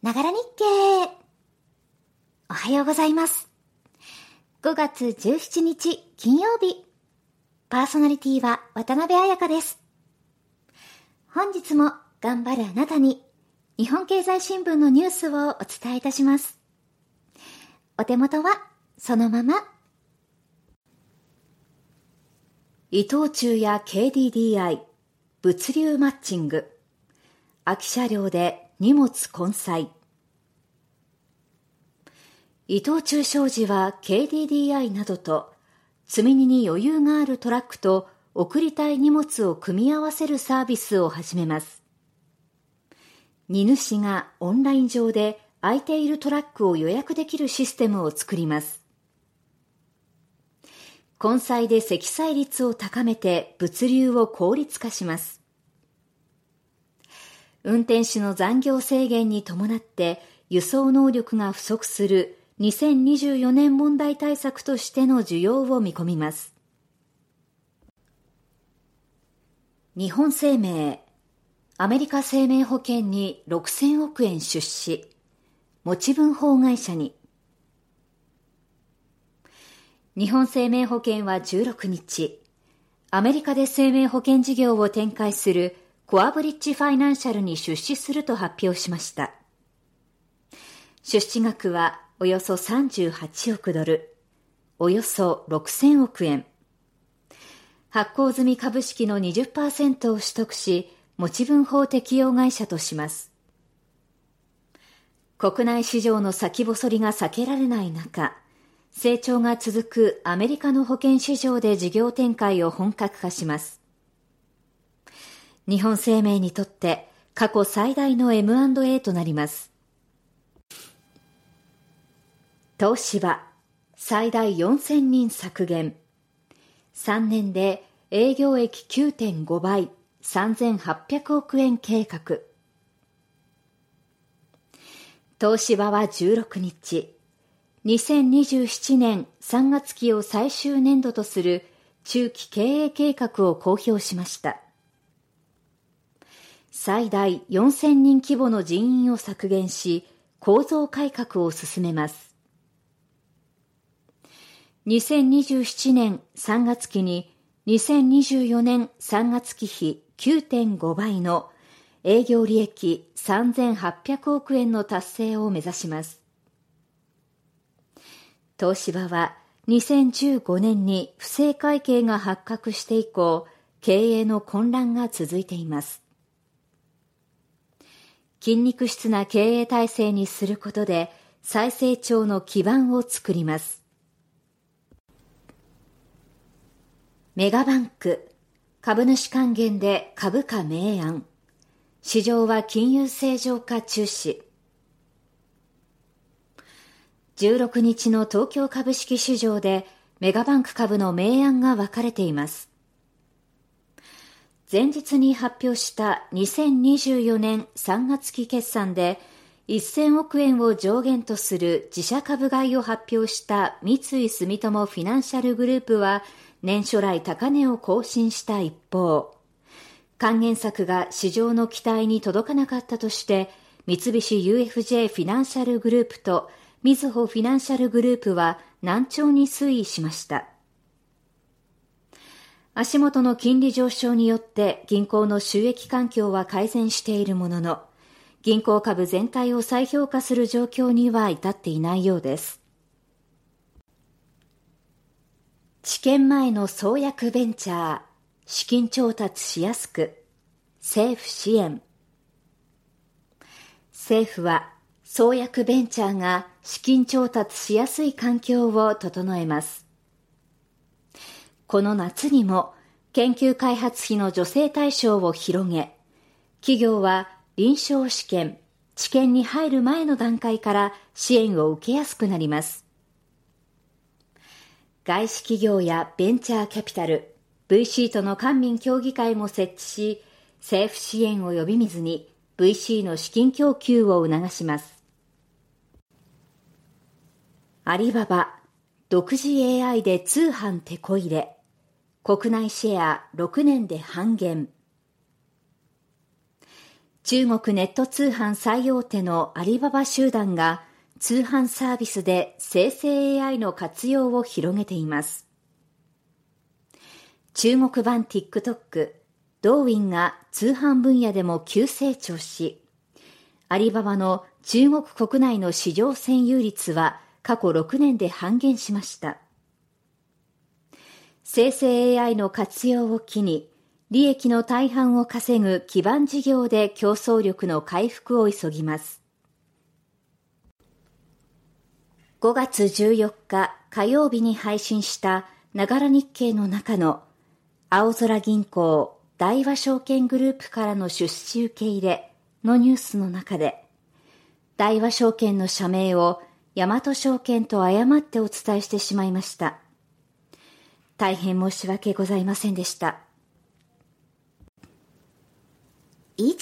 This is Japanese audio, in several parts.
ながら日経。おはようございます。5月17日金曜日。パーソナリティは渡辺彩香です。本日も頑張るあなたに日本経済新聞のニュースをお伝えいたします。お手元はそのまま。伊藤忠や KDDI 物流マッチング空き車両で荷物混載。伊藤忠商事は KDDI などと積み荷に余裕があるトラックと送りたい荷物を組み合わせるサービスを始めます。荷主がオンライン上で空いているトラックを予約できるシステムを作ります。根菜で積載率を高めて物流を効率化します。運転手の残業制限に伴って輸送能力が不足する2024年問題対策としての需要を見込みます。日本生命、アメリカ生命保険に6000億円出資、持ち分法会社に。日本生命保険は16日、アメリカで生命保険事業を展開するコアブリッジファイナンシャルに出資すると発表しました。出資額はおよそ38億ドル、およそ6000億円。発行済み株式の20%を取得し、持ち分法適用会社とします。国内市場の先細りが避けられない中、成長が続くアメリカの保険市場で事業展開を本格化します。日本生命にとって過去最大の M&A となります。東芝、最大4000人削減。3年で営業益9.5倍、3800億円計画。東芝は16日、2027年3月期を最終年度とする中期経営計画を公表しました。最大4000人規模の人員を削減し、構造改革を進めます。2027年3月期に2024年3月期比9.5倍の営業利益3800億円の達成を目指します。東芝は2015年に不正会計が発覚して以降、経営の混乱が続いています。筋肉質な経営体制にすることで再成長の基盤を作ります。メガバンク、株主還元で株価明暗。市場は金融正常化中止。16日の東京株式市場でメガバンク株の明暗が分かれています。前日に発表した2024年3月期決算で1000億円を上限とする自社株買いを発表した三井住友フィナンシャルグループは年初来高値を更新した一方、還元策が市場の期待に届かなかったとして三菱 UFJ フィナンシャルグループとみずほフィナンシャルグループは難聴に推移しました。足元の金利上昇によって銀行の収益環境は改善しているものの、銀行株全体を再評価する状況には至っていないようです。治験前の創薬ベンチャー、資金調達しやすく、政府支援。政府は創薬ベンチャーが資金調達しやすい環境を整えます。この夏にも研究開発費の助成対象を広げ、企業は臨床試験、治験に入る前の段階から支援を受けやすくなります。外資企業やベンチャーキャピタル、VC との官民協議会も設置し、政府支援を呼び水に VC の資金供給を促します。アリババ、独自 AI で通販手こ入れ。国内シェア6年で半減。中国ネット通販最大手のアリババ集団が通販サービスで生成 AI の活用を広げています。中国版 TikTok、ドーウィンが通販分野でも急成長し、アリババの中国国内の市場占有率は過去6年で半減しました。生成 AI の活用を機に、利益の大半を稼ぐ基盤事業で競争力の回復を急ぎます。5月14日火曜日に配信したながら日経の中の青空銀行大和証券グループからの出資受け入れのニュースの中で大和証券の社名を大和証券と誤ってお伝えしてしまいました。大変申し訳ございませんでした。以上、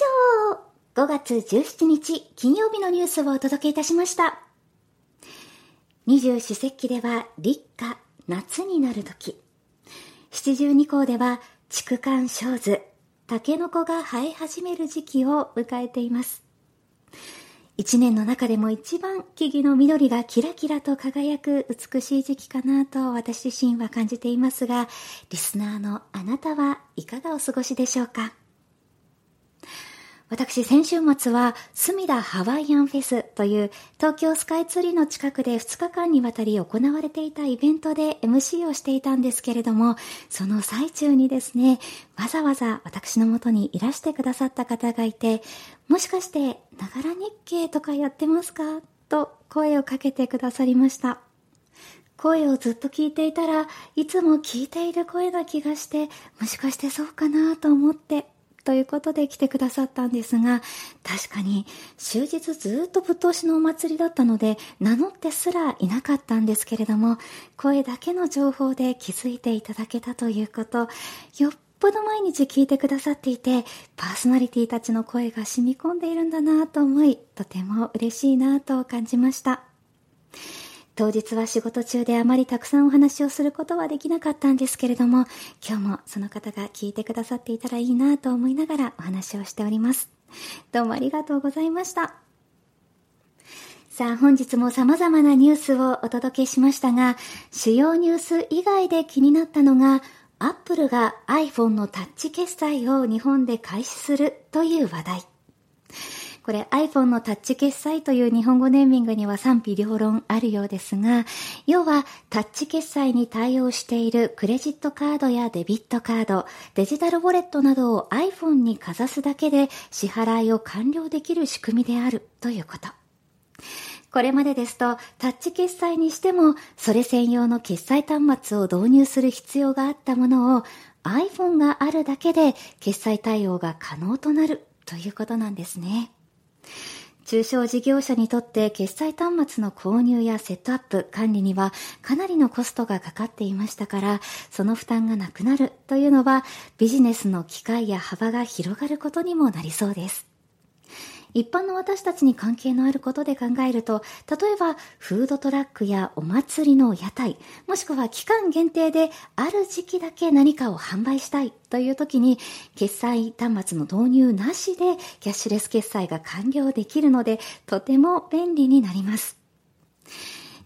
5月17日金曜日のニュースをお届けいたしました。二十四節気では立夏、夏になる時。七十二項では竹管小図、タケノコが生え始める時期を迎えています。一年の中でも一番木々の緑がキラキラと輝く美しい時期かなと私自身は感じていますが、リスナーのあなたはいかがお過ごしでしょうか？私、先週末は、隅田ハワイアンフェスという東京スカイツリーの近くで2日間にわたり行われていたイベントで MC をしていたんですけれども、その最中にですね、わざわざ私のもとにいらしてくださった方がいて、もしかして、ながら日経とかやってますか？と声をかけてくださりました。声をずっと聞いていたらいつも聞いている声な気がして、もしかしてそうかなと思ってということで来てくださったんですが、確かに終日ずっとぶっ通しのお祭りだったので、名乗ってすらいなかったんですけれども、声だけの情報で気づいていただけたということ、よっぽど毎日聞いてくださっていて、パーソナリティたちの声が染み込んでいるんだなと思い、とても嬉しいなと感じました。当日は仕事中であまりたくさんお話をすることはできなかったんですけれども、今日もその方が聞いてくださっていたらいいなと思いながらお話をしております。どうもありがとうございました。さあ、本日も様々なニュースをお届けしましたが、主要ニュース以外で気になったのが、アップルが iPhone のタッチ決済を日本で開始するという話題。これ iPhone のタッチ決済という日本語ネーミングには賛否両論あるようですが、要はタッチ決済に対応しているクレジットカードやデビットカード、デジタルウォレットなどを iPhone にかざすだけで支払いを完了できる仕組みであるということ。これまでですと、タッチ決済にしても、それ専用の決済端末を導入する必要があったものを、iPhone があるだけで決済対応が可能となるということなんですね。中小事業者にとって決済端末の購入やセットアップ、管理にはかなりのコストがかかっていましたから、その負担がなくなるというのはビジネスの機会や幅が広がることにもなりそうです。一般の私たちに関係のあることで考えると、例えばフードトラックやお祭りの屋台、もしくは期間限定である時期だけ何かを販売したいという時に、決済端末の導入なしでキャッシュレス決済が完了できるので、とても便利になります。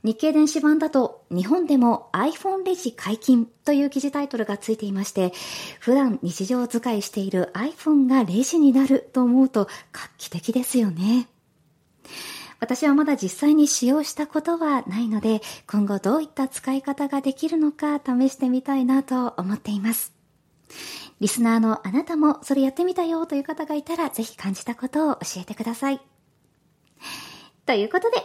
日経電子版だと日本でも iPhone レジ解禁という記事タイトルがついていまして、普段日常使いしている iPhone がレジになると思うと画期的ですよね。私はまだ実際に使用したことはないので、今後どういった使い方ができるのか試してみたいなと思っています。リスナーのあなたもそれやってみたよという方がいたら、ぜひ感じたことを教えてください。ということで、